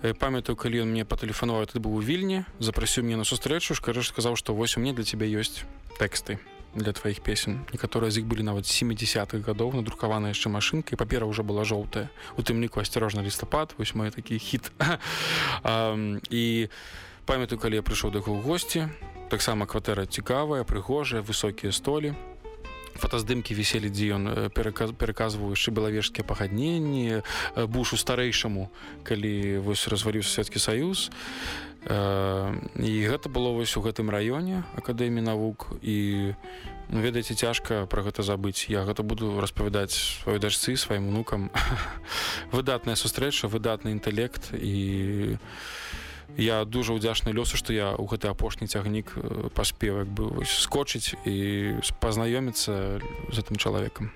Э, Памятаю, калі ён мне патэлефанаваў, ты быў у вільні, запрасіў мяне на сустрэчу, скажа, сказаў, што вось у мне для цябе ёсць тэксты для тваіх песен. Некаторыя з іх былі нават 70-х гадоў, надрукаваная яшчэ машынка, і папера ўжо была жоўтая. У тым ліку асцярожна лістапад, вось мой такі хіт. І памятаю, калі я прыйшоў да яго ў госці, таксама кватэра цікавая, прыгожая, высокія столі. Фотаздымкі віселі, дзе ён пераказ- пераказваў яшчэ белавежскія пагадненні, бушу старэйшаму, калі вось разваліўся савецкі саюз. Э, І гэта было вось у гэтым раёне акадэміі навук. І ну, ведаеце цяжка пра гэта забыць. Я гэта буду распавядаць сваёй дачцы сваім унукам. *laughs* Выдатная сустрэча выдатны інтэлект і я дуже ўдзячны лёсу што я ў гэты апошні цягнік э, паспеў як бы вось скочыць і пазнаёміцца з гэтым чалавекам.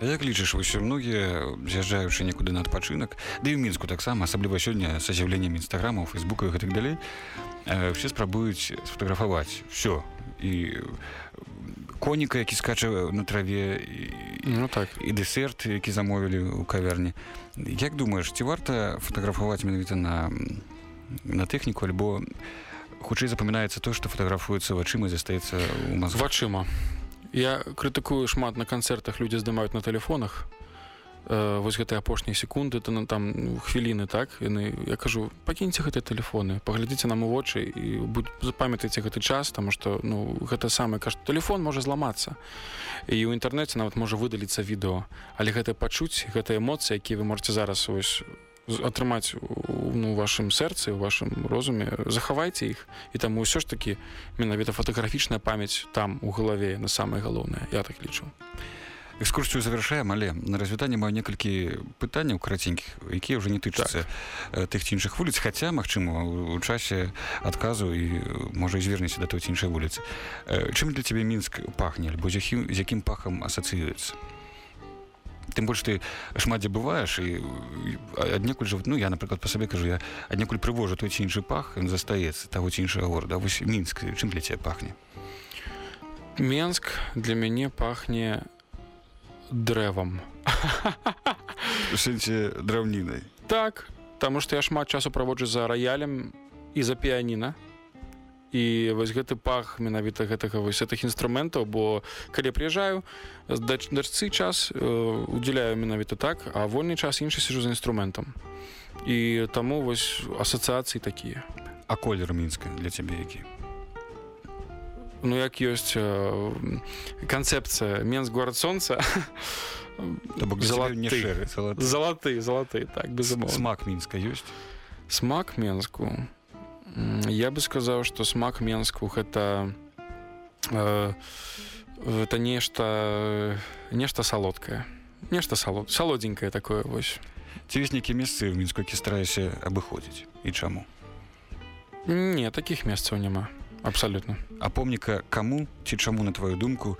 Як лічыш усё многія з'язджаючы некуды на адпачынак ды і ў мінску таксама асабліва сёння са з'яўленнем нстаграмаў фейсбука і гэтак далей э, все спрабуюць сфотаграфаваць все і э, коніка які скача на траве і, ну так. і дэсерт які замовілі ў кавярні. Як думаеш ці варта фатаграфаваць менавіта на на тэхніку альбо хутчэй запамінаецца то што фатаграфуецца вачыма застаецца ў мазг вачыма. Я крытыкую шмат на канцэртах людзі здымаюць на тэлефонах. Э, вось гэтыя апошнія секунды то на там хвіліны так? Яны я кажу пакіньце гэтыя тэлефоны паглядзіце нам у вочы і запамятайце гэты час таму што ну гэта самае кажу телефон можа зламацца і ў інтэрнэце нават можа выдаліцца відэо але гэта пачуць гэта эмоцыі якія вы можете зараз вось з- атрымаць у ну, вашым сэрцы у вашым розуме. Захавайце іх. І таму ўсё ж такі менавіта фатаграфічная памяць там у галаве на самае галоўнае. Я так лічу. Экскурсію завяршаем але на развітанне маю некалькі пытанняў караценькіх якія ўжо не тычацца так. тых ці іншых вуліц. Хаця магчыма у часе адказу і можа звернеся да той ці іншай вуліцы. Чым для цябе мінск пахне альбо з якім з якім пахам асацыюецца тым больш ты шмат дзе бываеш і аднекуль жа ну я напрыклад па сабе кажу я аднекуль прывожу той ці іншы пах ён застаецца таго ці іншага горада А вось мінск чым для цябе пахне Менск для мяне пахне дрэвам драўнінай так таму што я шмат часу праводжу за раялем і за піяніна і вось гэты пах менавіта гэтага вось гэтых інструментаў бо калі прыязджаю дач- дачцы час э, удзяляю менавіта так а вольны час іншы сижу за інструментам. І таму вось асацыяцыі такія. А колер мінска для цябе які? Ну як ёсць э, канцэпцыя. Менс горад сонца. *laughs* Бок не шэры залаты залаты так безумоўна. Смак мінска ёсць? Смак менску я бы сказаў што смак менску гэта э, это нешта нешта салодкае нешта салод салодзенькае такое вось. Ці ёсць нейкія месцы ў мінску які стараюся абыходзіць і чаму не такіх месцаў няма абсалютна а помніка каму ці чаму на твою думку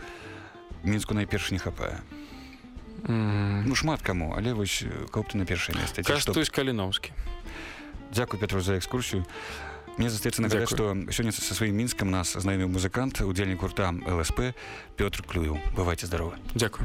мінску найперш не хапае? Ну шмат каму але вось э, каб ты на першае месца ці што? каліноўскі дзякую петру за экскурсію мне застаецца нагадаць што сёння са сваім мінскам нас знаёмы музыкант удзельнік гурта лсп пётр клюю бывайце здаровы дзякую